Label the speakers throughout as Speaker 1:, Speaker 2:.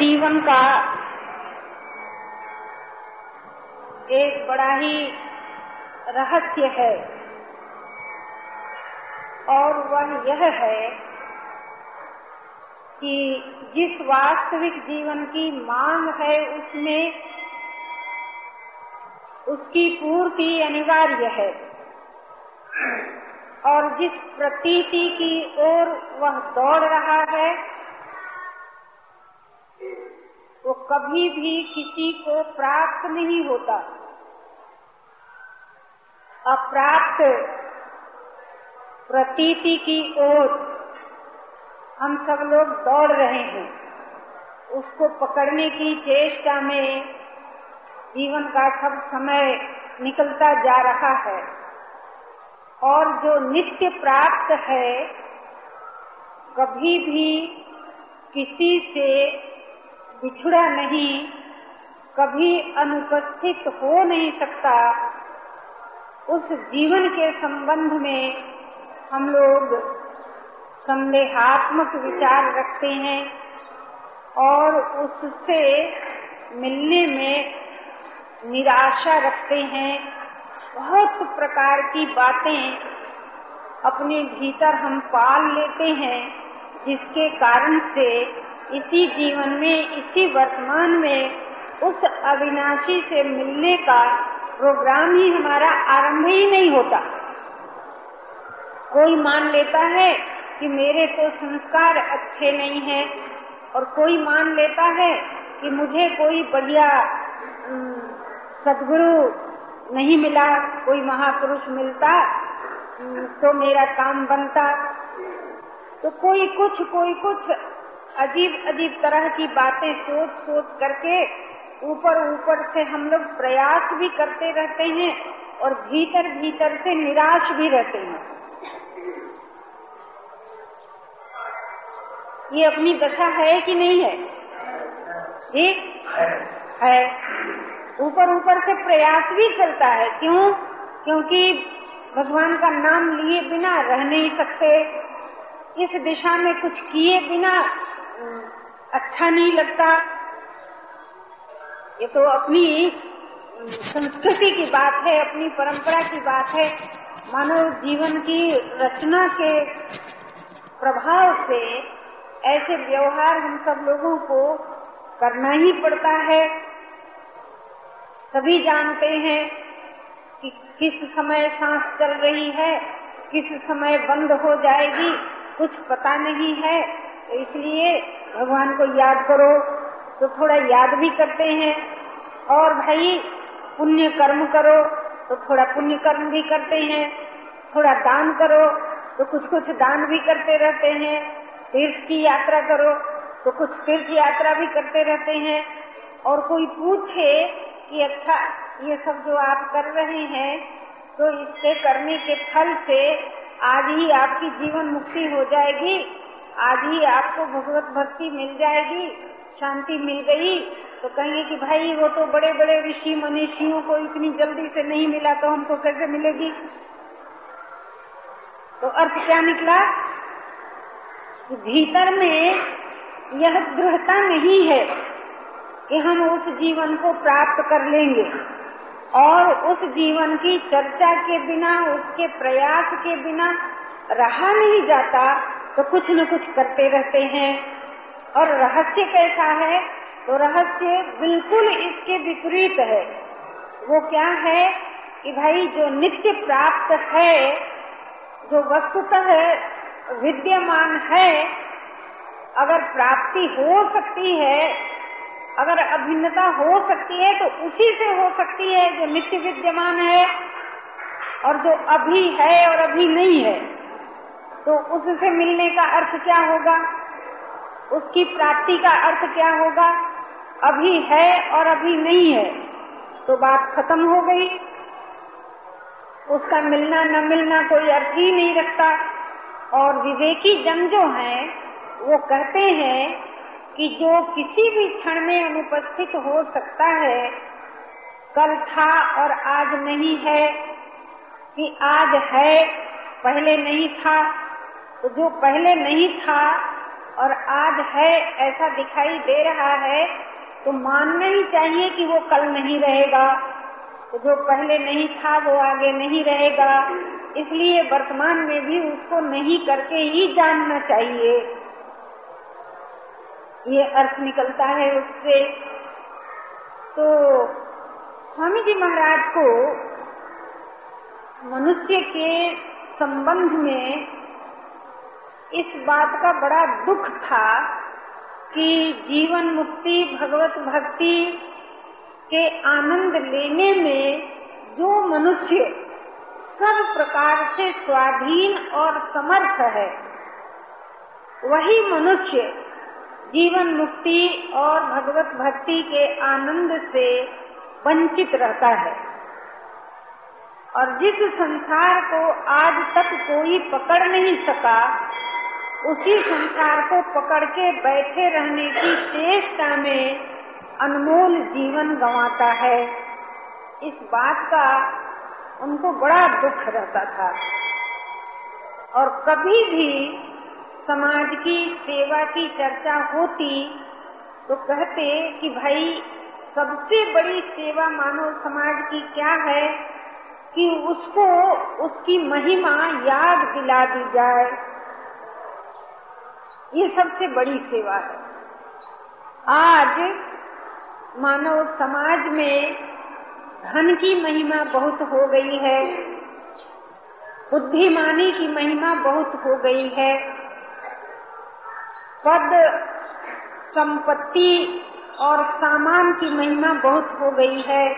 Speaker 1: जीवन का एक बड़ा ही रहस्य है। और वह यह है कि जिस वास्तविक जीवन की मांग है, उसमें उसकी पूर्ति अनिवार्य है। और जिस प्रतीति की ओर वह दौड़ रहा है कभी भी किसी को प्राप्त नहीं होता। अप्राप्त प्रतीति की ओर हम सब लोग दौड़ रहे हैं। उसको पकड़ने की चेष्टा में जीवन का सब समय निकलता जा रहा है। और जो नित्य प्राप्त है, कभी भी किसी से बिछड़ा नहीं, कभी अनुपस्थित हो नहीं सकता। उस जीवन के संबंध में हम लोग संदेहात्मक विचार रखते हैं और उससे मिलने में निराशा रखते हैं। बहुत प्रकार की बातें अपने भीतर हम पाल लेते हैं, जिसके कारण से इसी जीवन में, इसी वर्तमान में, उस अविनाशी से मिलने का प्रोग्राम ही हमारा आरंभ ही नहीं होता। कोई मान लेता है कि मेरे तो संस्कार अच्छे नहीं हैं, और कोई मान लेता है कि मुझे कोई बढ़िया सदगुरु नहीं मिला, कोई महापुरुष मिलता तो मेरा काम बनता। तो कोई कुछ कोई कुछ अजीब अजीब तरह की बातें सोच सोच करके ऊपर ऊपर से हम लोग प्रयास भी करते रहते हैं और भीतर भीतर से निराश भी रहते हैं। ये अपनी दशा है कि नहीं है? ठीक है। ऊपर ऊपर से प्रयास भी चलता है। क्यों? क्योंकि भगवान का नाम लिए बिना रह नहीं सकते। इस दिशा में कुछ किए बिना अच्छा नहीं लगता। ये तो अपनी संस्कृति की बात है, अपनी परंपरा की बात है। मानव जीवन की रचना के प्रभाव से ऐसे व्यवहार हम सब लोगों को करना ही पड़ता है। सभी जानते हैं कि किस समय सांस चल रही है, किस समय बंद हो जाएगी, कुछ पता नहीं है। तो इसलिए भगवान को याद करो तो थोड़ा याद भी करते हैं। और भाई, पुण्य कर्म करो तो थोड़ा पुण्य कर्म भी करते हैं। थोड़ा दान करो तो कुछ कुछ दान भी करते रहते हैं। तीर्थ की यात्रा करो तो कुछ तीर्थ यात्रा भी करते रहते हैं। और कोई पूछे कि अच्छा ये सब जो आप कर रहे हैं तो इसके करने के फल से आज ही आपकी जीवन मुक्ति हो जाएगी। आज ही आपको भगवत भक्ति मिल जाएगी, शांति मिल गई तो कहेंगे कि भाई वो तो बड़े बड़े ऋषि मनीषियों को इतनी जल्दी से नहीं मिला तो हमको कैसे मिलेगी? तो अर्थ क्या निकला? भीतर में यह दृढ़ता नहीं है कि हम उस जीवन को प्राप्त कर लेंगे और उस जीवन की चर्चा के बिना, उसके प्रयास के बिना रहा नहीं जाता तो कुछ न कुछ करते रहते हैं। और रहस्य कैसा है? तो रहस्य बिल्कुल इसके विपरीत है। वो क्या है कि भाई जो नित्य प्राप्त है, जो वस्तुतः विद्यमान है, अगर प्राप्ति हो सकती है, अगर अभिन्नता हो सकती है तो उसी से हो सकती है जो नित्य विद्यमान है और जो अभी है और अभी नहीं है। तो उससे मिलने का अर्थ क्या होगा? उसकी प्राप्ति का अर्थ क्या होगा? अभी है और अभी नहीं है तो बात खत्म हो गई। उसका मिलना न मिलना कोई अर्थ ही नहीं रखता। और विवेकी जन जो हैं, वो कहते हैं कि जो किसी भी क्षण में अनुपस्थित हो सकता है, कल था और आज नहीं है। कि आज है, पहले नहीं था तो जो पहले नहीं था और आज है, ऐसा दिखाई दे रहा है तो मानना ही चाहिए कि वो कल नहीं रहेगा। तो जो पहले नहीं था, वो आगे नहीं रहेगा। इसलिए वर्तमान में भी उसको नहीं करके ही जानना चाहिए। ये अर्थ निकलता है उससे। तो स्वामी जी महाराज को मनुष्य के संबंध में इस बात का बड़ा दुख था कि जीवन मुक्ति, भगवत भक्ति के आनंद लेने में जो मनुष्य सब प्रकार से स्वाधीन और समर्थ है, वही मनुष्य जीवन मुक्ति और भगवत भक्ति के आनंद से वंचित रहता है। और जिस संसार को आज तक कोई पकड़ नहीं सका उसी संसार को पकड़ के बैठे रहने की चेष्टा में अनमोल जीवन गंवाता है। इस बात का उनको बड़ा दुख रहता था। और कभी भी समाज की सेवा की चर्चा होती तो कहते कि भाई, सबसे बड़ी सेवा मानव समाज की क्या है कि उसको उसकी महिमा याद दिला दी जाए। ये सबसे बड़ी सेवा है। आज मानव समाज में धन की महिमा बहुत हो गई है, बुद्धिमानी की महिमा बहुत हो गई है, पद संपत्ति और सामान की महिमा बहुत हो गई है।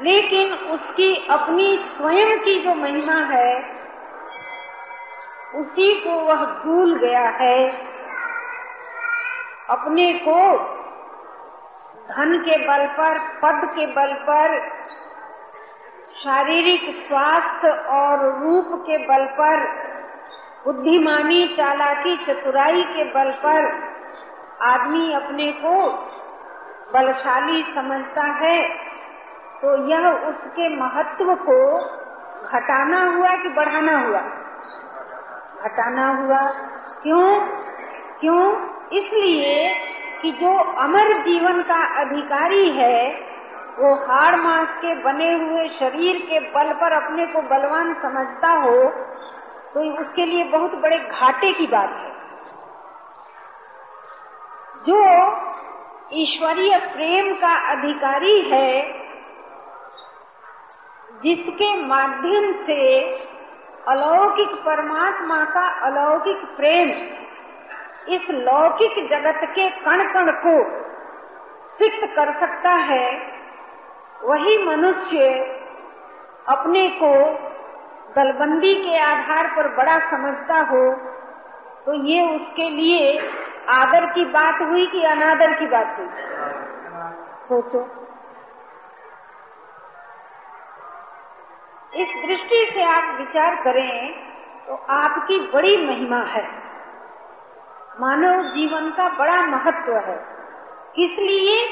Speaker 1: लेकिन उसकी अपनी स्वयं की जो महिमा है उसी को वह भूल गया है। अपने को धन के बल पर, पद के बल पर, शारीरिक स्वास्थ्य और रूप के बल पर, बुद्धिमानी, चालाकी, चतुराई के बल पर आदमी अपने को बलशाली समझता है तो यह उसके महत्व को घटाना हुआ कि बढ़ाना हुआ? हटाना हुआ। क्यों? क्यों? इसलिए कि जो अमर जीवन का अधिकारी है, वो हाड़ मास के बने हुए शरीर के बल पर अपने को बलवान समझता हो तो उसके लिए बहुत बड़े घाटे की बात है। जो ईश्वरीय प्रेम का अधिकारी है, जिसके माध्यम से अलौकिक परमात्मा का अलौकिक प्रेम इस लौकिक जगत के कण कण को सिक्त कर सकता है वही मनुष्य अपने को दलबंदी के आधार पर बड़ा समझता हो तो ये उसके लिए आदर की बात हुई कि अनादर की बात हुई? सोचो। इस दृष्टि से आप विचार करें तो आपकी बड़ी महिमा है। मानव जीवन का बड़ा महत्व है। इसलिए लिए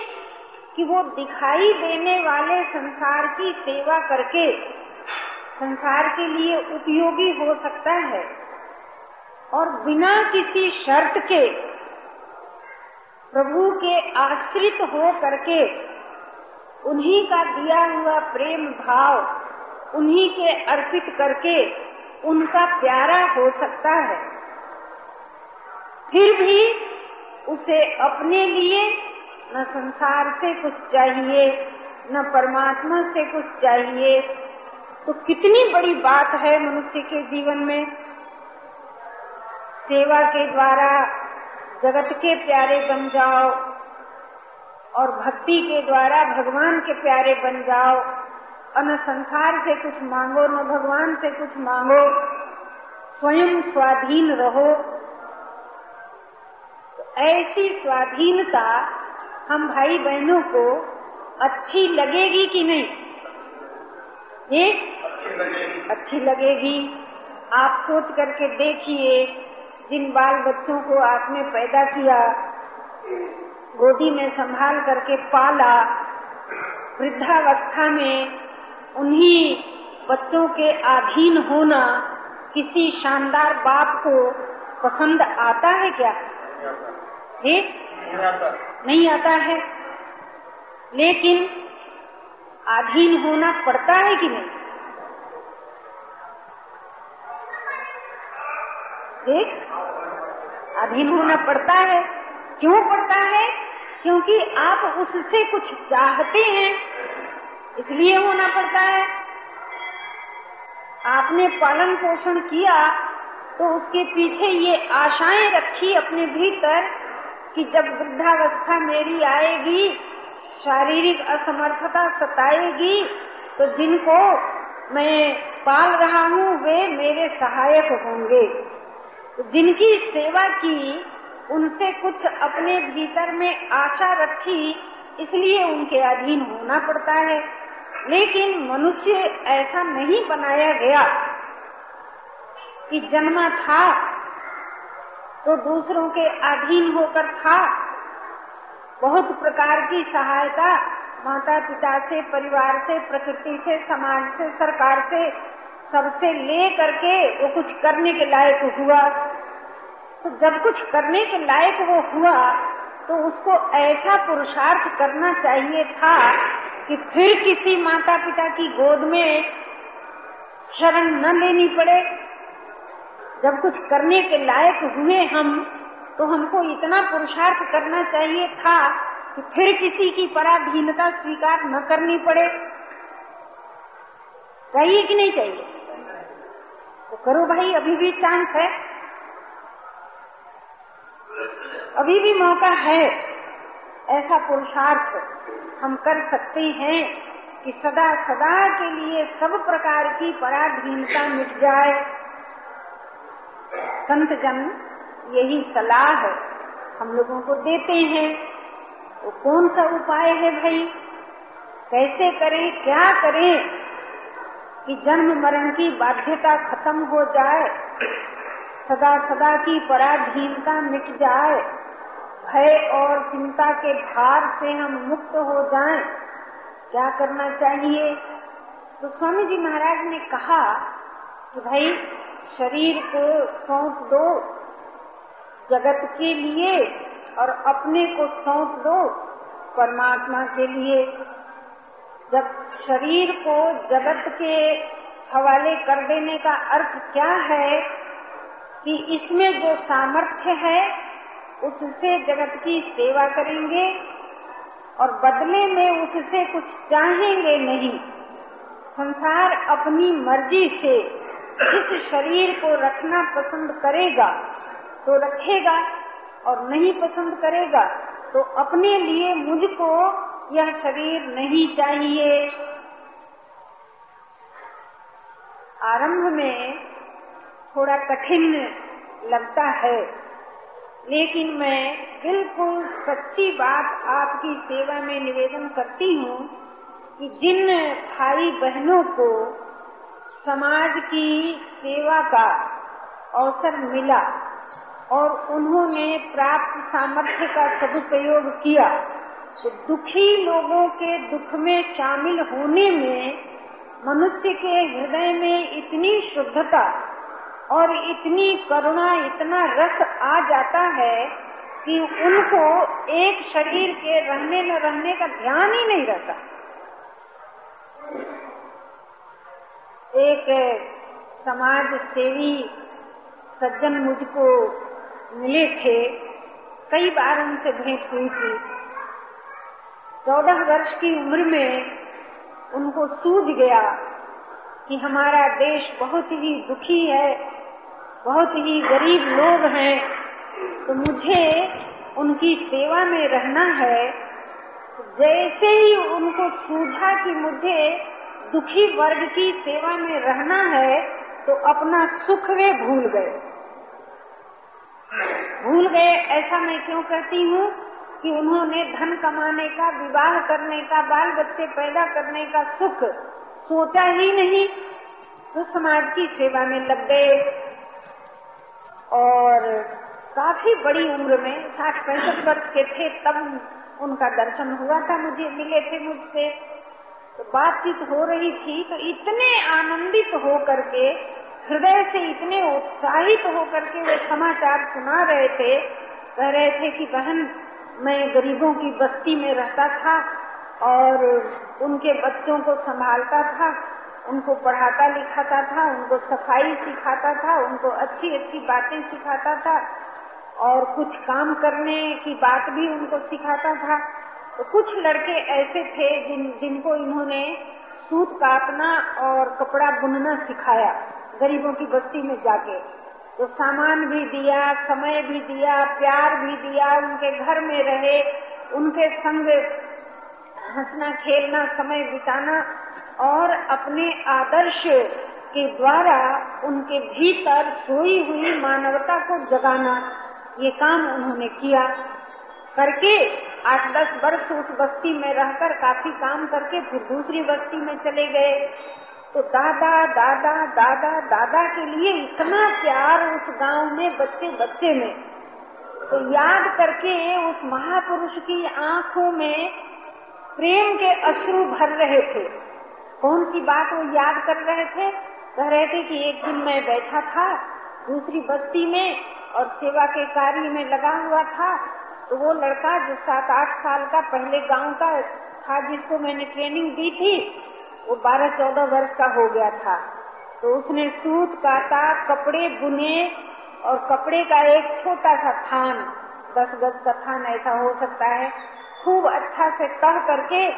Speaker 1: कि वो दिखाई देने वाले संसार की सेवा करके संसार के लिए उपयोगी हो सकता है और बिना किसी शर्त के प्रभु के आश्रित हो करके उन्हीं का दिया हुआ प्रेम भाव उन्हीं के अर्पित करके उनका प्यारा हो सकता है। फिर भी उसे अपने लिए न संसार से कुछ चाहिए, न परमात्मा से कुछ चाहिए। तो कितनी बड़ी बात है मनुष्य के जीवन में। सेवा के द्वारा जगत के प्यारे बन जाओ और भक्ति के द्वारा भगवान के प्यारे बन जाओ। न संसार से कुछ मांगो न भगवान से कुछ मांगो स्वयं स्वाधीन रहो। तो ऐसी स्वाधीनता हम भाई बहनों को अच्छी लगेगी कि नहीं? ये? अच्छी लगेगी। आप सोच करके देखिए जिन बाल बच्चों को आपने पैदा किया गोदी में संभाल करके पाला वृद्धावस्था में उन्हीं बच्चों के अधीन होना किसी शानदार बाप को पसंद आता है क्या? ठीक नहीं आता। है। लेकिन अधीन होना पड़ता है कि नहीं? ठीक अधीन होना पड़ता है। क्यों पड़ता है? क्योंकि आप उससे कुछ चाहते हैं। इसलिए होना पड़ता है। आपने पालन पोषण किया तो उसके पीछे ये आशाएँ रखी अपने भीतर कि जब वृद्धावस्था मेरी आएगी, शारीरिक असमर्थता सताएगी तो जिनको मैं पाल रहा हूँ, वे मेरे सहायक होंगे। तो जिनकी सेवा की, उनसे कुछ अपने भीतर में आशा रखी, इसलिए उनके अधीन होना पड़ता है। लेकिन मनुष्य ऐसा नहीं बनाया गया कि जन्मा था तो दूसरों के अधीन होकर था। बहुत प्रकार की सहायता माता पिता से, परिवार से, प्रकृति से, समाज से, सरकार से सबसे ले करके वो कुछ करने के लायक हुआ। तो जब कुछ करने के लायक वो हुआ तो उसको ऐसा पुरुषार्थ करना चाहिए था कि फिर किसी माता पिता की गोद में शरण न लेनी पड़े। जब कुछ करने के लायक हुए हम तो हमको इतना पुरुषार्थ करना चाहिए था कि फिर किसी की पराधीनता स्वीकार न करनी पड़े। चाहिए कि नहीं चाहिए? तो करो भाई, अभी भी चांस है। अभी भी मौका है। ऐसा पुरुषार्थ। हम कर सकते हैं कि सदा सदा के लिए सब प्रकार की पराधीनता मिट जाए। संत जन, यही सलाह हम लोगों को देते हैं। वो कौन सा उपाय है भाई? कैसे करें, क्या करें कि जन्म मरण की बाध्यता खत्म हो जाए, सदा सदा की पराधीनता मिट जाए? भय और चिंता के भार से हम मुक्त हो जाएँ। क्या करना चाहिए? तो स्वामी जी महाराज ने कहा कि भाई, शरीर को सौंप दो, जगत के लिए और अपने को सौंप दो, परमात्मा के लिए। जब शरीर को जगत के हवाले कर देने का अर्थ क्या है कि इसमें जो सामर्थ्य है उससे जगत की सेवा करेंगे और बदले में उससे कुछ चाहेंगे नहीं। संसार अपनी मर्ज़ी से जिस शरीर को रखना पसंद करेगा तो रखेगा और नहीं पसंद करेगा तो अपने लिए मुझको यह शरीर नहीं चाहिए। आरंभ में थोड़ा कठिन लगता है। लेकिन मैं बिल्कुल सच्ची बात आपकी सेवा में निवेदन करती हूँ कि जिन भाई बहनों को समाज की सेवा का अवसर मिला और उन्होंने प्राप्त सामर्थ्य का सदुपयोग किया तो दुखी लोगों के दुख में शामिल होने में मनुष्य के हृदय में इतनी शुद्धता और इतनी करुणा, इतना रस आ जाता है कि उनको एक शरीर के रहने न रहने का ध्यान ही नहीं रहता। एक समाज सेवी सज्जन मुझको मिले थे, कई बार उनसे भेंट हुई थी। चौदह वर्ष की उम्र में उनको सूझ गया कि हमारा देश बहुत ही दुखी है, बहुत ही गरीब लोग हैं तो मुझे उनकी सेवा में रहना है। जैसे ही उनको सूझा कि मुझे दुखी वर्ग की सेवा में रहना है तो अपना सुख वे भूल गए। भूल गए, ऐसा मैं क्यों कहती हूँ? कि उन्होंने धन कमाने का, विवाह करने का, बाल बच्चे पैदा करने का सुख सोचा ही नहीं। तो समाज की सेवा में लग गए। और काफ़ी बड़ी उम्र में, साठ पैंसठ वर्ष के थे, तब उनका दर्शन हुआ था मुझे, मिले थे मुझसे। तो बातचीत हो रही थी तो इतने आनंदित हो करके हृदय से इतने उत्साहित होकर के वे समाचार सुना रहे थे। कह रहे थे कि बहन, मैं गरीबों की बस्ती में रहता था और उनके बच्चों को संभालता था, उनको पढ़ाता लिखाता था, उनको सफ़ाई सिखाता था, उनको अच्छी अच्छी बातें सिखाता था और कुछ काम करने की बात भी उनको सिखाता था। तो कुछ लड़के ऐसे थे जिन, जिनको इन्होंने सूत काटना और कपड़ा बुनना सिखाया गरीबों की बस्ती में जाके। तो सामान भी दिया, समय भी दिया, प्यार भी दिया, उनके घर में रहे, उनके संग हंसना, खेलना, समय बिताना और अपने आदर्श के द्वारा उनके भीतर सोई हुई मानवता को जगाना, ये काम उन्होंने किया। करके आठ दस वर्ष उस बस्ती में रहकर काफ़ी काम करके फिर दूसरी बस्ती में चले गए। तो दादा दादा दादा दादा के लिए इतना प्यार उस गाँव में बच्चे बच्चे में। तो याद करके उस महापुरुष की आँखों में प्रेम के अश्रु भर रहे थे। कौन सी बात वो याद कर रहे थे? कह रहे थे कि एक दिन मैं बैठा था, दूसरी बस्ती में, और सेवा के कार्य में लगा हुआ था। तो वो लड़का जो सात आठ साल का पहले गाँव का था, जिसको मैंने ट्रेनिंग दी थी, वो बारह चौदह वर्ष का हो गया था। तो उसने सूत, काटा, कपड़े बुने, और कपड़े का एक छोटा सा थान, दस गज का थान ऐसा हो सकता है खूब अच्छा से कह करके,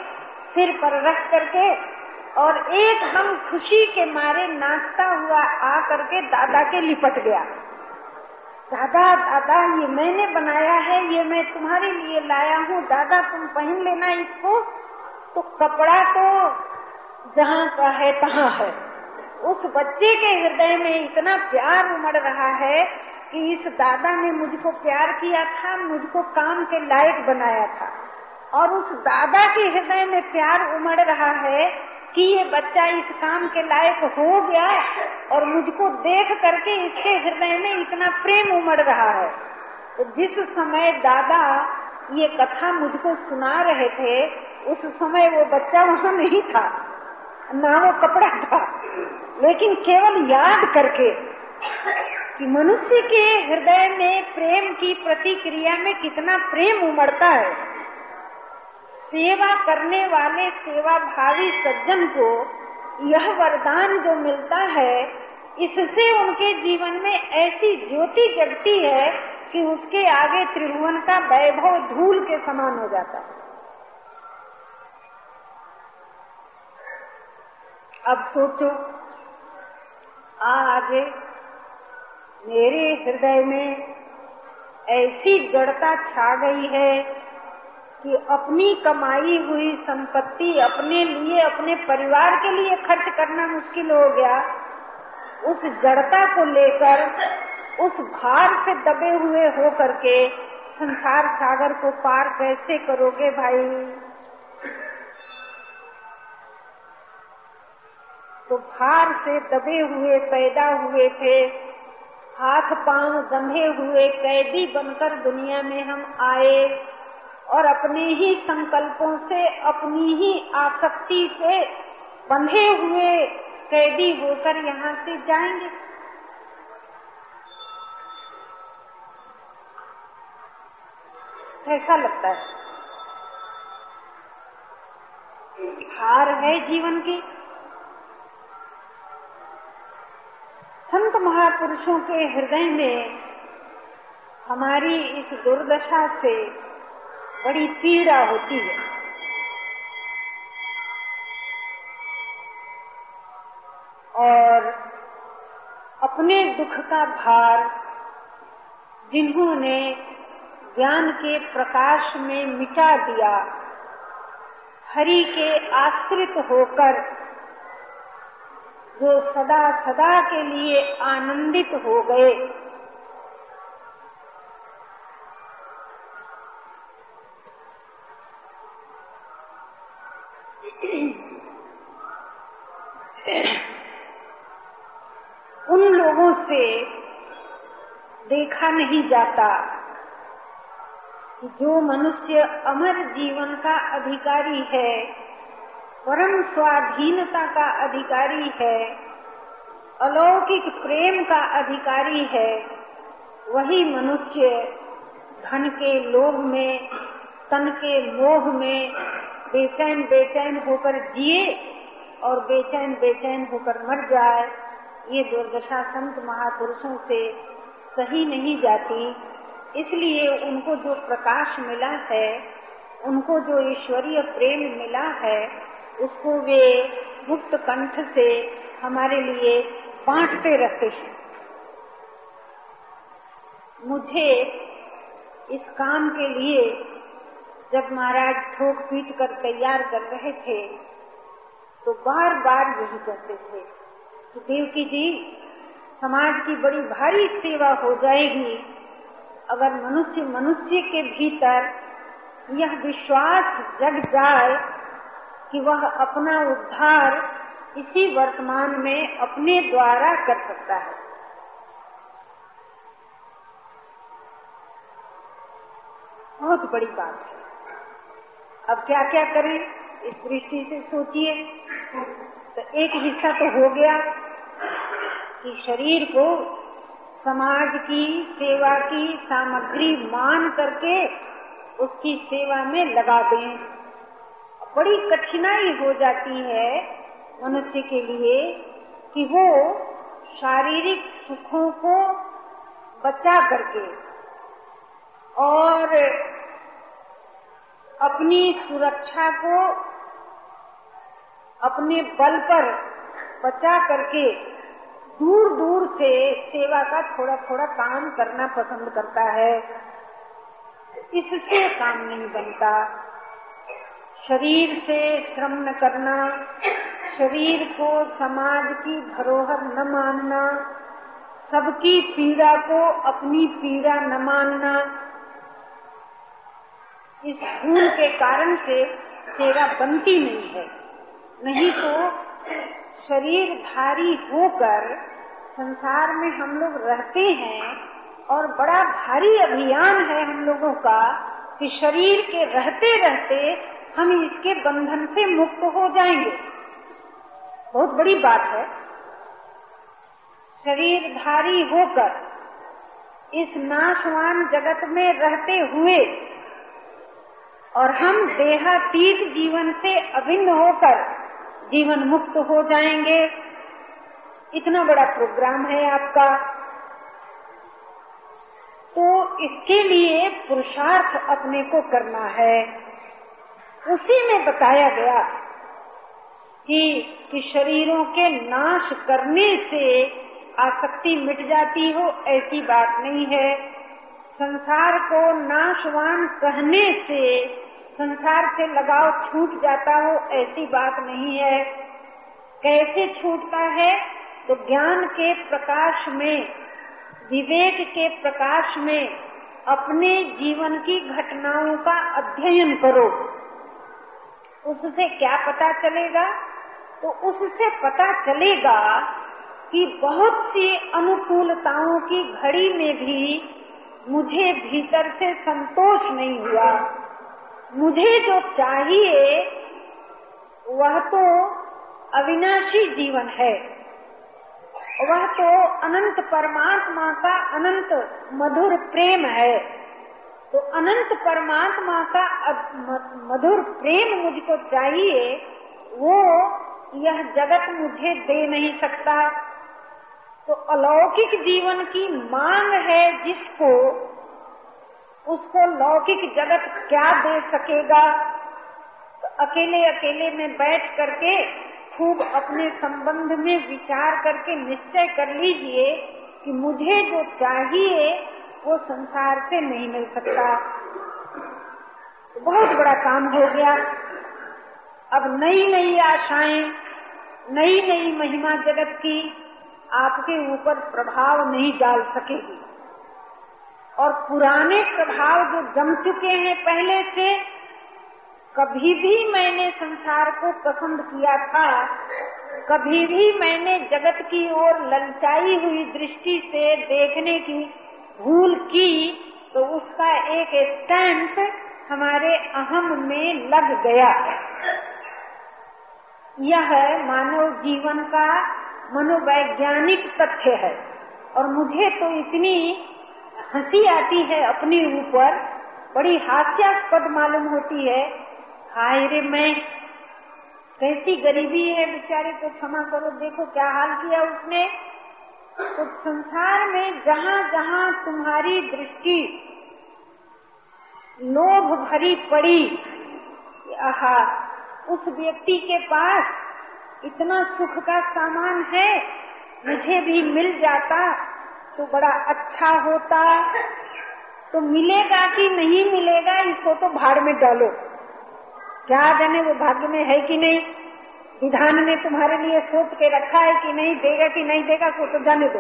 Speaker 1: सिर पर रख करके, और एक हम खुशी के मारे नाचता हुआ आ करके दादा के लिपट गया। दादा दादा, ये मैंने बनाया है, ये मैं तुम्हारे लिए लाया हूँ। दादा, तुम पहन लेना इसको। तो कपड़ा तो जहाँ का है, तहाँ है। उस बच्चे के हृदय में इतना प्यार उमड़ रहा है कि इस दादा ने मुझको प्यार किया था, मुझको काम के लायक बनाया था। और उस दादा के हृदय में प्यार उमड़ रहा है कि ये बच्चा इस काम के लायक हो गया और मुझको देख करके इसके हृदय में इतना प्रेम उमड़ रहा है। तो जिस समय दादा ये कथा मुझको सुना रहे थे, उस समय वो बच्चा वहाँ नहीं था, ना वो कपड़ा था, लेकिन केवल याद करके कि मनुष्य के हृदय में प्रेम की प्रतिक्रिया में कितना प्रेम उमड़ता है। सेवा करने वाले सेवा भावी सज्जन को यह वरदान जो मिलता है, इससे उनके जीवन में ऐसी ज्योति जगती है कि उसके आगे त्रिभुवन का वैभव धूल के समान हो जाता है। अब सोचो आज मेरे हृदय में ऐसी जड़ता छा गई है कि अपनी कमाई हुई संपत्ति अपने लिए, अपने परिवार के लिए खर्च करना मुश्किल हो गया। उस जड़ता को लेकर, उस भार से दबे हुए हो करके संसार सागर को पार कैसे करोगे भाई? तो भार से दबे हुए, पैदा हुए थे हाथ पाँव बंधे हुए, कैदी बनकर दुनिया में हम आए। और अपने ही संकल्पों से, अपनी ही आसक्ति से बंधे हुए कैदी होकर यहाँ से जाएँगे। कैसा लगता है। हार है जीवन की। संत महापुरुषों के हृदय में हमारी इस दुर्दशा से बड़ी पीड़ा होती है। और अपने दुख का भार जिन्होंने ज्ञान के प्रकाश में मिटा दिया, हरि के आश्रित होकर जो सदा सदा के लिए आनंदित हो गए नहीं जाता। जो मनुष्य अमर जीवन का अधिकारी है, परम स्वाधीनता का अधिकारी है, अलौकिक प्रेम का अधिकारी है, वही मनुष्य धन के लोभ में, तन के मोह में बेचैन बेचैन होकर जिए और बेचैन बेचैन होकर मर जाए, ये दुर्दशा संत महापुरुषों से सही नहीं जाती। इसलिए उनको जो प्रकाश मिला है, उनको जो ईश्वरीय प्रेम मिला है, उसको वे मुक्त कंठ से हमारे लिए बांटते रहते हैं। मुझे इस काम के लिए जब महाराज ठोक पीट कर तैयार कर रहे थे तो बार बार यही कहते थे कि देवकी जी समाज की बड़ी भारी सेवा हो जाएगी। अगर मनुष्य मनुष्य के भीतर यह विश्वास जग जाए कि वह अपना उद्धार इसी वर्तमान में अपने द्वारा कर सकता है। बहुत बड़ी बात है। अब क्या क्या करें? इस दृष्टि से सोचिए। तो एक हिस्सा तो हो गया। कि शरीर को समाज की सेवा की सामग्री मान करके उसकी सेवा में लगा दें। बड़ी कठिनाई हो जाती है मनुष्य के लिए कि वो शारीरिक सुखों को बचा करके और अपनी सुरक्षा को अपने बल पर बचा करके दूर दूर से सेवा का थोड़ा थोड़ा काम करना पसंद करता है। इससे काम नहीं बनता। शरीर से श्रम न करना, शरीर को समाज की धरोहर न मानना, सबकी पीड़ा को अपनी पीड़ा न मानना, इस भूल के कारण से सेवा बनती नहीं है। नहीं तो शरीर धारी होकर संसार में हम लोग रहते हैं और बड़ा भारी अभियान है हम लोगों का कि शरीर के रहते रहते हम इसके बंधन से मुक्त हो जाएँगे। बहुत बड़ी बात है। शरीरधारी होकर इस नाशवान जगत में रहते हुए और हम देहातीत जीवन से अभिन्न होकर जीवन मुक्त हो जाएँगे। इतना बड़ा प्रोग्राम है आपका। तो इसके लिए पुरुषार्थ अपने को करना है। उसी में बताया गया कि, कि शरीरों के नाश करने से आसक्ति मिट जाती हो ऐसी बात नहीं है। संसार को नाशवान कहने से संसार से लगाव छूट जाता हो, ऐसी बात नहीं है। कैसे छूटता है? तो ज्ञान के प्रकाश में, विवेक के प्रकाश में, अपने जीवन की घटनाओं का अध्ययन करो। उससे क्या पता चलेगा? तो उससे पता चलेगा कि बहुत सी अनुकूलताओं की घड़ी में भी मुझे भीतर से संतोष नहीं हुआ। मुझे जो चाहिए, वह तो अविनाशी जीवन है। वह तो अनंत परमात्मा का अनंत मधुर प्रेम है। तो अनंत परमात्मा का मधुर प्रेम मुझको चाहिए, वो यह जगत मुझे दे नहीं सकता। तो अलौकिक जीवन की मांग है जिसको उसको लौकिक जगत क्या दे सकेगा? तो अकेले अकेले में बैठ करके खूब अपने संबंध में विचार करके निश्चय कर लीजिए कि मुझे जो चाहिए, वो संसार से नहीं मिल सकता। बहुत बड़ा काम हो गया। अब नई नई आशाएँ नई नई महिमा जगत की आपके ऊपर प्रभाव नहीं डाल सकेगी। और पुराने प्रभाव जो जम चुके हैं पहले से, कभी भी मैंने संसार को पसंद किया था, कभी भी मैंने जगत की ओर ललचाई हुई दृष्टि से देखने की भूल की तो उसका एक स्टैंप हमारे अहम में लग गया। यह मानव जीवन का मनोवैज्ञानिक तथ्य है। और मुझे तो इतनी हँसी आती है अपने ऊपर। बड़ी हास्यास्पद मालूम होती है। हाय रे मैं, कैसी गरीबी है बेचारे को क्षमा करो। देखो क्या हाल किया उसने। तो संसार में जहाँ जहाँ तुम्हारी दृष्टि लोभ भरी पड़ी, आहा, उस व्यक्ति के पास इतना सुख का सामान है, मुझे भी मिल जाता। तो बड़ा अच्छा होता। तो मिलेगा कि नहीं मिलेगा, इसको तो भाड़ में डालो। क्या जाने वो भाग्य में है कि नहीं? विधान ने तुम्हारे लिए सोच के रखा है कि नहीं, देगा कि नहीं देगा सो तो जाने दो।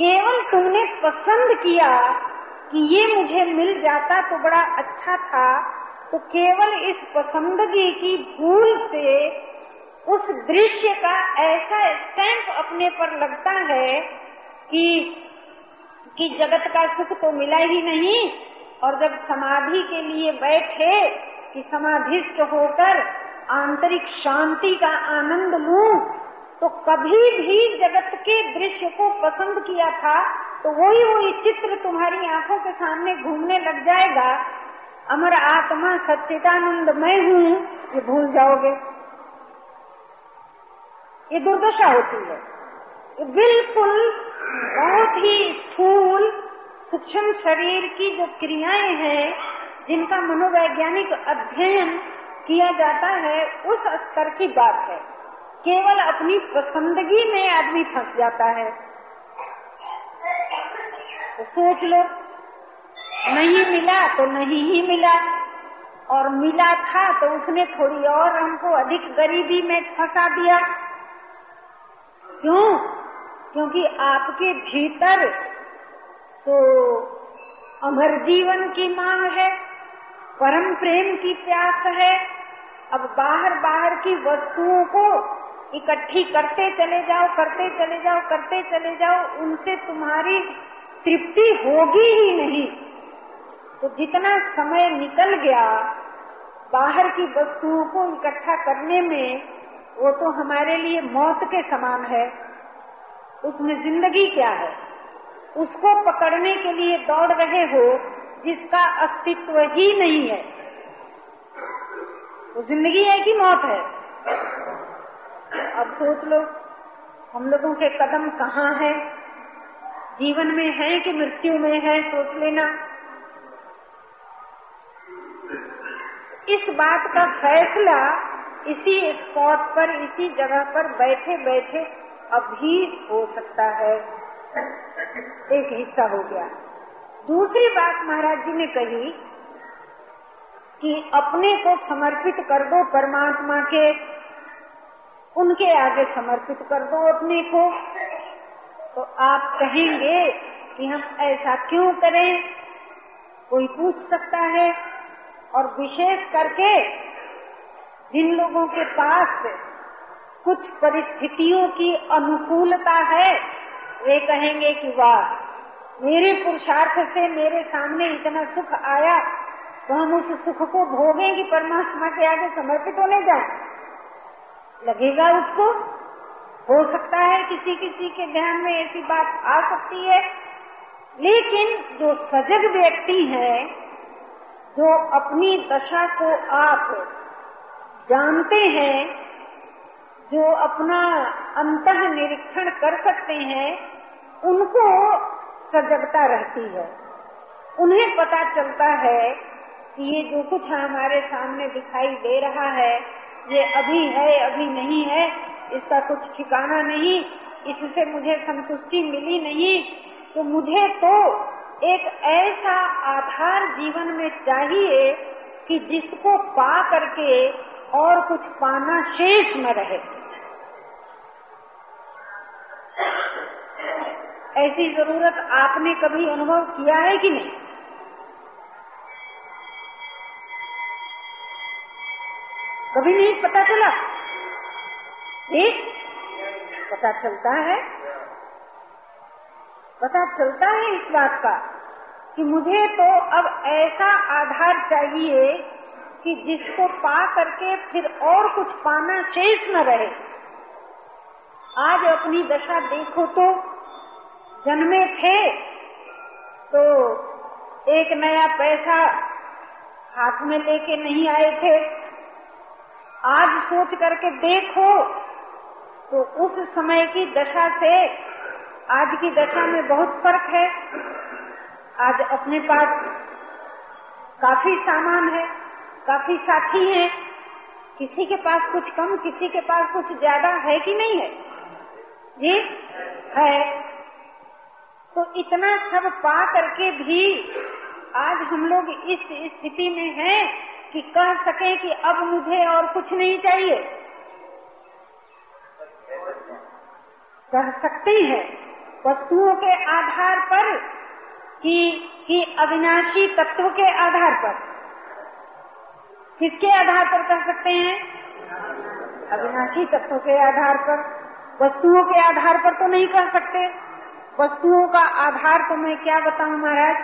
Speaker 1: केवल तुमने पसंद किया कि ये मुझे मिल जाता तो बड़ा अच्छा था। तो केवल इस पसंदगी की भूल से उस दृश्य का ऐसा स्टैंप अपने पर लगता है कि कि जगत का सुख तो मिला ही नहीं। और जब समाधि के लिए बैठे, कि समाधिष्ट होकर आंतरिक शांति का आनंद लूँ तो कभी भी जगत के दृश्य को पसंद किया था तो वही वही चित्र तुम्हारी आँखों के सामने घूमने लग जाएगा। अमर आत्मा सच्चिदानंद मैं हूँ, ये भूल जाओगे। ये दुर्दशा होती है। ये बिल्कुल बहुत ही स्थूल, सूक्ष्म शरीर की जो क्रियाएँ हैं, जिनका मनोवैज्ञानिक अध्ययन किया जाता है, उस स्तर की बात है। केवल अपनी पसंदगी में आदमी फंस जाता है। तो सोच लो, नहीं मिला तो नहीं ही मिला, और मिला था तो उसने थोड़ी और हमको अधिक गरीबी में फंसा दिया। क्यों? क्योंकि आपके भीतर तो अमर जीवन की मांग है, परम प्रेम की प्यास है। अब बाहर बाहर की वस्तुओं को इकट्ठी करते चले जाओ, करते चले जाओ, करते चले जाओ, उनसे तुम्हारी तृप्ति होगी ही नहीं। तो जितना समय निकल गया बाहर की वस्तुओं को इकट्ठा करने में, वो तो हमारे लिए मौत के समान है। उसमें ज़िंदगी क्या है? उसको पकड़ने के लिए दौड़ रहे हो, जिसका अस्तित्व ही नहीं है। वो ज़िंदगी है कि मौत है? अब सोच लो, हम लोगों के कदम कहाँ है? जीवन में है कि मृत्यु में है? सोच लेना। इस बात का फैसला इसी स्पॉट पर, इसी जगह पर बैठे बैठे अभी हो सकता है। एक हिस्सा हो गया। दूसरी बात महाराज जी ने कही कि अपने को समर्पित कर दो परमात्मा के। उनके आगे समर्पित कर दो अपने को। तो आप कहेंगे कि हम ऐसा क्यों करें? कोई पूछ सकता है। और विशेष करके जिन लोगों के पास कुछ परिस्थितियों की अनुकूलता है। वे कहेंगे कि वाह, मेरे पुरुषार्थ से मेरे सामने इतना सुख आया तो हम उस सुख को भोगें कि परमात्मा के आगे समर्पित होने जाए। लगेगा उसको? हो सकता है किसी किसी के ध्यान में ऐसी बात आ सकती है। लेकिन जो सजग व्यक्ति है, जो अपनी दशा को आप जानते हैं जो अपना अंत निरीक्षण कर सकते हैं, उनको सजगता रहती है। उन्हें पता चलता है कि ये जो कुछ हमारे सामने दिखाई दे रहा है, ये अभी है, अभी नहीं है, इसका कुछ ठिकाना नहीं, इससे मुझे संतुष्टि मिली नहीं तो मुझे तो एक ऐसा आधार जीवन में चाहिए कि जिसको पा करके और कुछ पाना शेष न रहे। ऐसी ज़रूरत आपने कभी अनुभव किया है कि नहीं? कभी नहीं पता चला? एक पता चलता है? पता चलता है इस बात का कि मुझे तो अब ऐसा आधार चाहिए कि जिसको पा करके फिर और कुछ पाना शेष न रहे। आज अपनी दशा देखो तो जन्मे थे तो एक नया पैसा हाथ में लेके नहीं आए थे। आज सोच करके देखो तो उस समय की दशा से आज की दशा में बहुत फ़र्क है। आज अपने पास काफ़ी सामान है, काफ़ी साथी हैं। किसी के पास कुछ कम, किसी के पास कुछ ज़्यादा है कि नहीं है? जी? है। तो इतना सब पा करके भी आज हम लोग इस स्थिति में हैं कि कह सके कि अब मुझे और कुछ नहीं चाहिए। कह सकते हैं वस्तुओं के आधार पर कि कि अविनाशी तत्व के आधार पर। किसके आधार पर कह सकते हैं? अविनाशी तत्व के आधार पर। वस्तुओं के आधार पर तो नहीं कह सकते। वस्तुओं का आधार तो मैं क्या बताऊँ महाराज?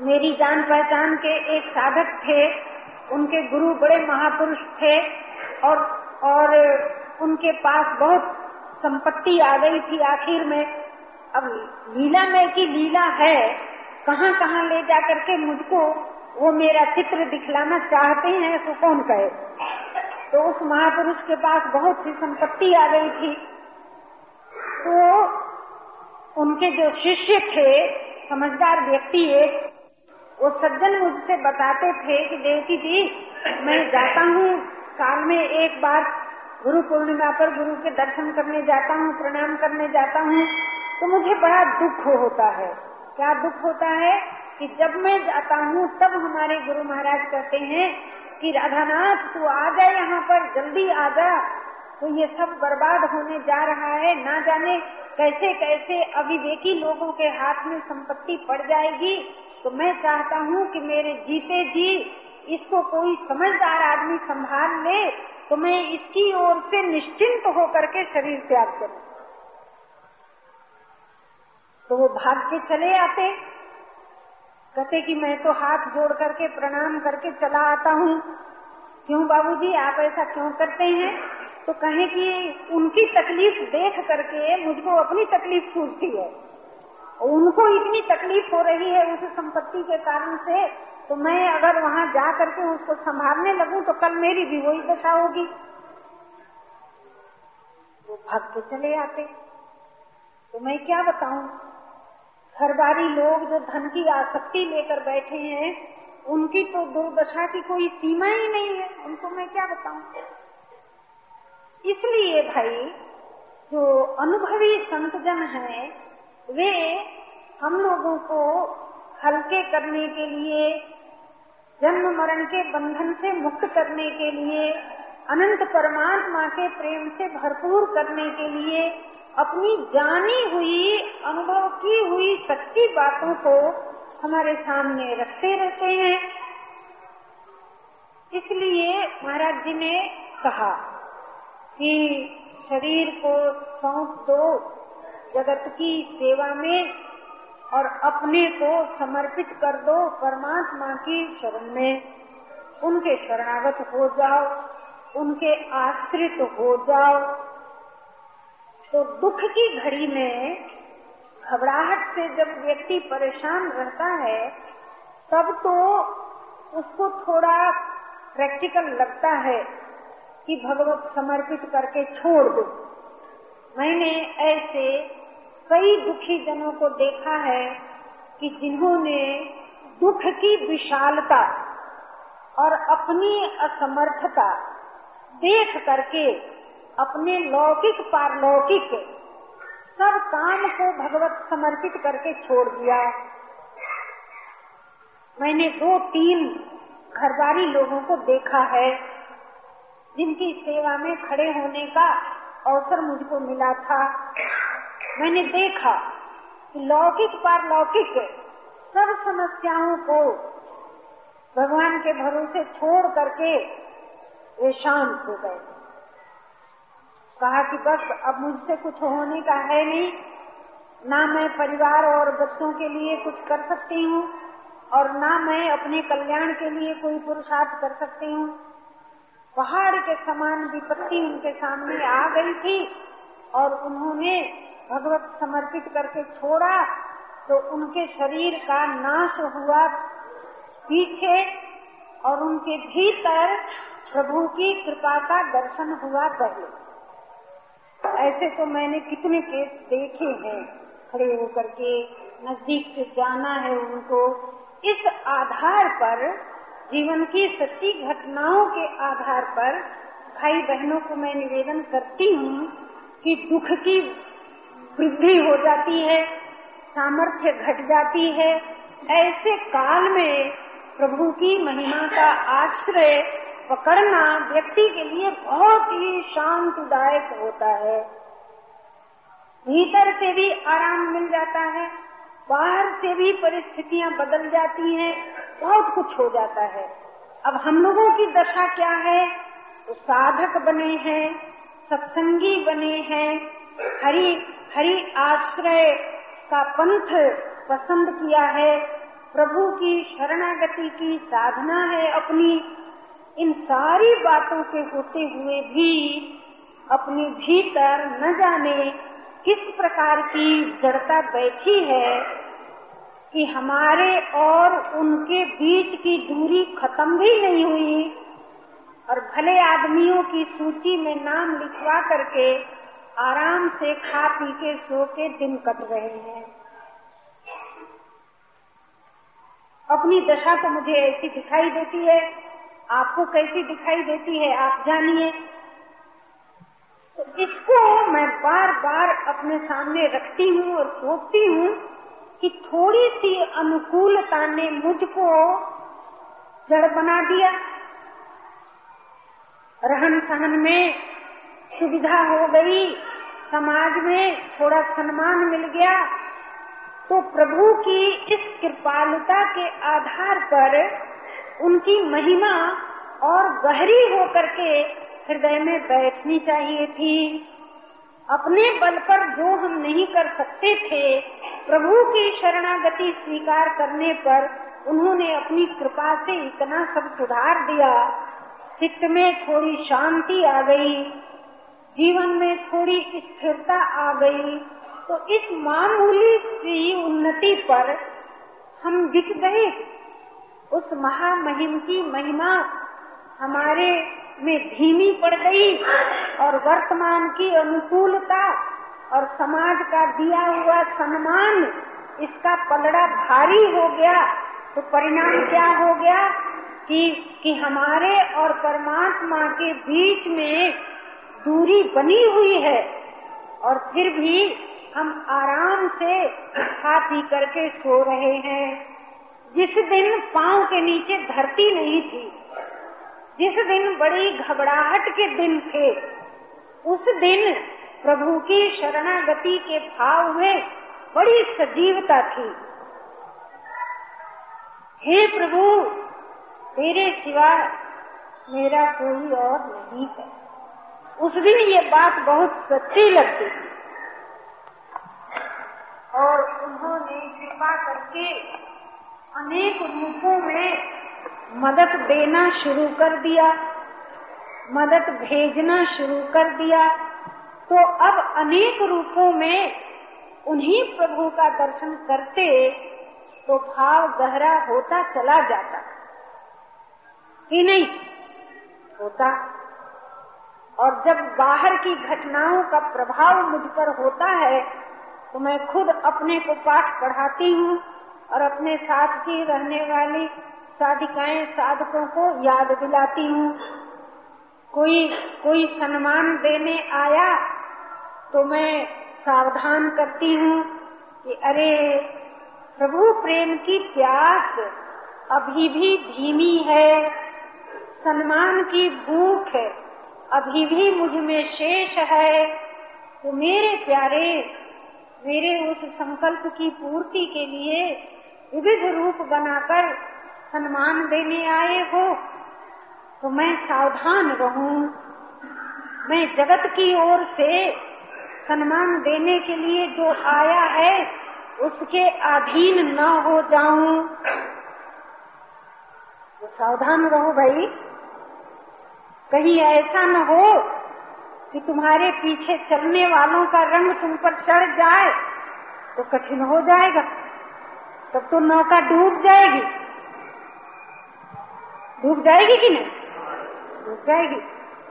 Speaker 1: मेरी जान पहचान के एक साधक थे, उनके गुरु बड़े महापुरुष थे और और उनके पास बहुत संपत्ति आ गई थी आखिर में। अब लीला में की लीला है कहाँ कहाँ ले जा करके मुझको वो मेरा चित्र दिखलाना चाहते हैं तो कौन कहे? तो उस महापुरुष के पास बहुत सी संपत्ति आ गई थी। तो उनके जो शिष्य थे, समझदार व्यक्ति एक, वो सज्जन मुझसे बताते थे कि देवकी जी, मैं जाता हूँ साल में एक बार गुरु पूर्णिमा पर गुरु के दर्शन करने जाता हूँ, प्रणाम करने जाता हूँ तो मुझे बड़ा दुख होता है। क्या दुख होता है कि जब मैं जाता हूँ, तब हमारे गुरु महाराज कहते हैं कि राधानाथ, तू आ जा यहाँ पर, जल्दी आ जा। तो ये सब बर्बाद होने जा रहा है। ना जाने कैसे कैसे अविवेकी लोगों के हाथ में संपत्ति पड़ जाएगी। तो मैं चाहता हूँ कि मेरे जीते जी इसको कोई समझदार आदमी संभाल ले। तो मैं इसकी ओर से निश्चिंत होकर के शरीर त्याग करूँ। तो वो भाग के चले आते। कहते कि मैं तो हाथ जोड़ करके, प्रणाम करके चला आता हूँ। क्यों बाबूजी, आप ऐसा क्यों करते हैं? तो कहें कि उनकी तकलीफ़ देख करके मुझको अपनी तकलीफ़ सूझती है। उनको इतनी तकलीफ़ हो रही है उस संपत्ति के कारण से तो मैं अगर वहाँ जा करके उसको संभालने लगूं तो कल मेरी भी वही दशा होगी। वो के चले आते। तो मैं क्या बताऊँ? हरबारी लोग जो धन की आसक्ति लेकर बैठे हैं, उनकी तो दुर्दशा की कोई सीमा ही नहीं है। उनको मैं क्या बताऊँ? इसलिए भाई, जो अनुभवी संतजन हैं, वे हम लोगों को हल्के करने के लिए, जन्म मरण के बंधन से मुक्त करने के लिए, अनंत परमात्मा के प्रेम से भरपूर करने के लिए अपनी जानी हुई, अनुभव की हुई सच्ची बातों को हमारे सामने रखते रहते हैं। इसलिए महाराज जी ने कहा कि शरीर को सौंप दो, जगत की सेवा में, और अपने को समर्पित कर दो परमात्मा की शरण में। उनके शरणागत हो जाओ, उनके आश्रित हो जाओ। तो दुख की घड़ी में घबराहट से जब व्यक्ति परेशान रहता है, तब तो उसको थोड़ा प्रैक्टिकल लगता है कि भगवत समर्पित करके छोड़ दो। मैंने ऐसे कई दुखी जनों को देखा है कि जिन्होंने दुख की विशालता और अपनी असमर्थता देख करके अपने लौकिक, पारलौकिक, सब काम को भगवत समर्पित करके छोड़ दिया मैंने दो तीन घरबारी लोगों को देखा है, जिनकी सेवा में खड़े होने का अवसर मुझको मिला था। मैंने देखा कि लौकिक, पारलौकिक सब समस्याओं को भगवान के भरोसे छोड़ करके वे शांत हो गए। कहा कि बस, अब मुझसे कुछ होने का है नहीं। ना मैं परिवार और बच्चों के लिए कुछ कर सकती हूँ, और ना मैं अपने कल्याण के लिए कोई पुरुषार्थ कर सकती हूँ। पहाड़ के समान विपत्ति उनके सामने आ गई थी, और उन्होंने भगवत समर्पित करके छोड़ा तो उनके शरीर का नाश हुआ पीछे, और उनके भीतर प्रभु की कृपा का दर्शन हुआ पहले। ऐसे तो मैंने कितने केस देखे हैं, खड़े होकर के नज़दीक से जाना है उनको। इस आधार पर, जीवन की सच्ची घटनाओं के आधार पर भाई बहनों को मैं निवेदन करती हूँ कि दुख की वृद्धि हो जाती है, सामर्थ्य घट जाती है। ऐसे काल में प्रभु की महिमा का आश्रय पकड़ना व्यक्ति के लिए बहुत ही शांतिदायक होता है। भीतर से भी आराम मिल जाता है, बाहर से भी परिस्थितियाँ बदल जाती हैं, बहुत कुछ हो जाता है। अब हम लोगों की दशा क्या है? तो साधक बने हैं, सत्संगी बने हैं, हरि हरि आश्रय का पंथ पसंद किया है, प्रभु की शरणागति की साधना है अपनी। इन सारी बातों के होते हुए भी अपने भीतर न जाने किस प्रकार की जड़ता बैठी है कि हमारे और उनके बीच की दूरी खत्म भी नहीं हुई और भले आदमियों की सूची में नाम लिखवा करके आराम से खा पी के सो के दिन कट रहे हैं। अपनी दशा तो मुझे ऐसी दिखाई देती है आपको कैसी दिखाई देती है, आप जानिए। तो इसको मैं बार बार अपने सामने रखती हूँ और सोचती हूँ कि थोड़ी सी अनुकूलता ने मुझको जड़ बना दिया। रहन सहन में सुविधा हो गई, समाज में थोड़ा सम्मान मिल गया। तो प्रभु की इस कृपालुता के आधार पर उनकी महिमा और गहरी होकर के हृदय में बैठनी चाहिए थी। अपने बल पर जो हम नहीं कर सकते थे, प्रभु की शरणागति स्वीकार करने पर उन्होंने अपनी कृपा से इतना सब सुधार दिया। चित्त में थोड़ी शांति आ गई, जीवन में थोड़ी स्थिरता आ गई तो इस मामूली सी उन्नति पर हम दिख गए। उस महामहिम की महिमा हमारे में धीमी पड़ गई और वर्तमान की अनुकूलता और समाज का दिया हुआ सम्मान इसका पलड़ा भारी हो गया। तो परिणाम क्या हो गया कि कि हमारे और परमात्मा के बीच में दूरी बनी हुई है और फिर भी हम आराम से खा पी करके सो रहे हैं। जिस दिन पाँव के नीचे धरती नहीं थी, जिस दिन बड़ी घबराहट के दिन थे, उस दिन प्रभु की शरणागति के भाव में बड़ी सजीवता थी। हे प्रभु, तेरे सिवा मेरा कोई और नहीं है। उस दिन ये बात बहुत सच्ची लगती थी। और उन्होंने कृपा करके अनेक रूपों में मदद देना शुरू कर दिया, मदद भेजना शुरू कर दिया। तो अब अनेक रूपों में उन्हीं प्रभु का दर्शन करते तो भाव गहरा होता चला जाता। कि नहीं, होता। और जब बाहर की घटनाओं का प्रभाव मुझ पर होता है तो मैं खुद अपने को पाठ पढ़ाती हूँ। और अपने साथ की रहने वाली साधिकाएँ साधकों को याद दिलाती हूँ। कोई कोई सम्मान देने आया तो मैं सावधान करती हूँ कि अरे, प्रभु प्रेम की प्यास अभी भी धीमी है, सम्मान की भूख अभी भी मुझमें शेष है। तो मेरे प्यारे, मेरे उस संकल्प की पूर्ति के लिए विविध रूप बनाकर सम्मान देने आए हो तो मैं सावधान रहूँ। मैं जगत की ओर से सम्मान देने के लिए जो आया है, उसके अधीन न हो जाऊँ। तो सावधान रहो भाई। कहीं ऐसा न हो कि तुम्हारे पीछे चलने वालों का रंग तुम पर चढ़ जाए तो कठिन हो जाएगा। तब तो नौका डूब जाएगी। डूब जाएगी कि नहीं? डूब जाएगी।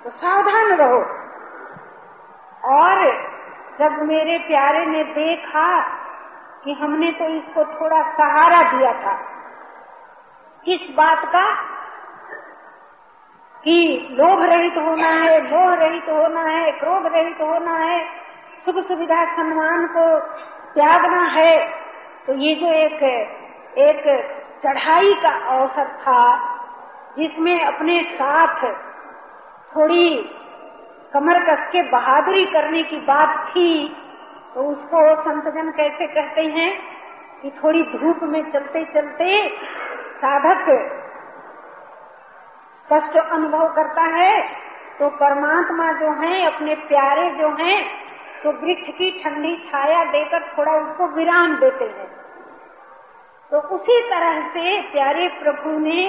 Speaker 1: तो सावधान रहो। और जब मेरे प्यारे ने देखा कि हमने तो इसको थोड़ा सहारा दिया था किस बात का कि लोभ रहित तो होना है, मोह रहित तो होना है, क्रोध रहित तो होना है सुख सुविधा सम्मान को त्यागना है तो ये जो एक एक चढ़ाई का अवसर था, जिसमें अपने साथ थोड़ी कमर कस के बहादुरी करने की बात थी तो उसको संतजन कैसे कहते हैं कि थोड़ी धूप में चलते चलते साधक कष्ट अनुभव करता है तो परमात्मा जो है, अपने प्यारे जो हैं तो वृक्ष की ठंडी छाया देकर थोड़ा उसको विराम देते हैं। तो उसी तरह से प्यारे प्रभु ने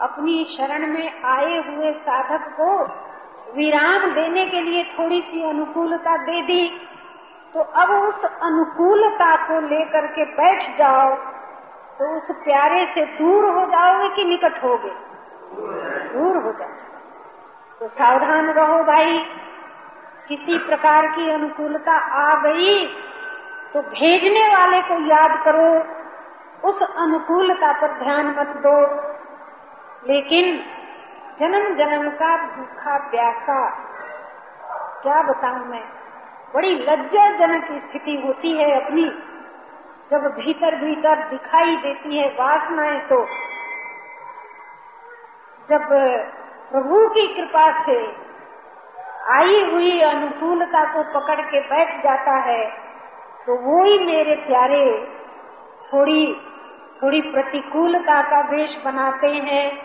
Speaker 1: अपनी शरण में आए हुए साधक को विराम देने के लिए थोड़ी सी अनुकूलता दे दी। तो अब उस अनुकूलता को लेकर के बैठ जाओ तो उस प्यारे से दूर हो जाओगे कि निकट होगे? दूर हो जाए तो सावधान रहो भाई, किसी प्रकार की अनुकूलता आ गई। तो भेजने वाले को याद करो, उस अनुकूलता पर ध्यान मत दो। लेकिन जन्म जन्म का भूखा प्यासा, क्या बताऊँ मैं? बड़ी लज्जाजनक स्थिति होती है अपनी। जब भीतर भीतर दिखाई देती है वासनाएँ तो। जब प्रभु की कृपा से आई हुई अनुकूलता को पकड़ के बैठ जाता है तो वो ही मेरे प्यारे, थोड़ी थोड़ी प्रतिकूलता का वेश बनाते हैं।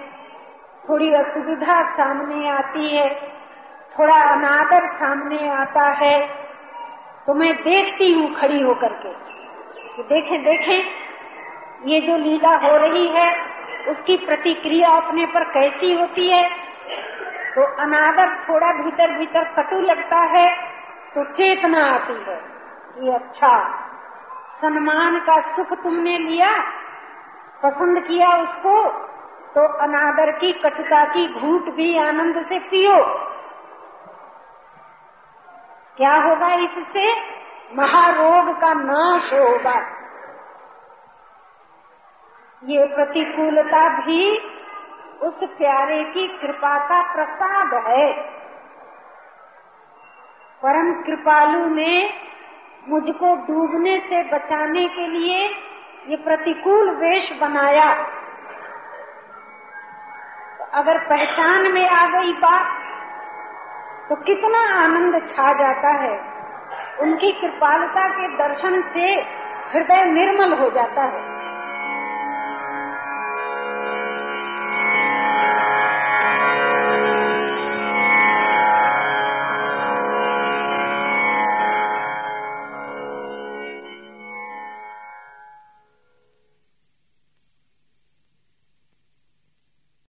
Speaker 1: थोड़ी असुविधा सामने आती है, थोड़ा अनादर सामने आता है। तो मैं देखती हूँ खड़ी होकर के। तो देखें देखें, ये जो लीला हो रही है, उसकी प्रतिक्रिया अपने पर कैसी होती है? तो अनादर थोड़ा भीतर भीतर कटु लगता है तो चेतना आती है। ये अच्छा सम्मान का सुख तुमने लिया, पसंद किया उसको तो अनादर की कटुता की घूट भी आनंद से पियो। क्या होगा इससे? महारोग का नाश होगा। ये प्रतिकूलता भी उस प्यारे की कृपा का प्रसाद है। परम कृपालु ने मुझको डूबने से बचाने के लिए ये प्रतिकूल वेश बनाया। तो अगर पहचान में आ गई बात तो कितना आनंद छा जाता है। उनकी कृपालता के दर्शन से हृदय निर्मल हो जाता है।